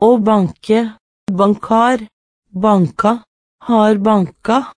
Å banke, bankar, banka, har banka.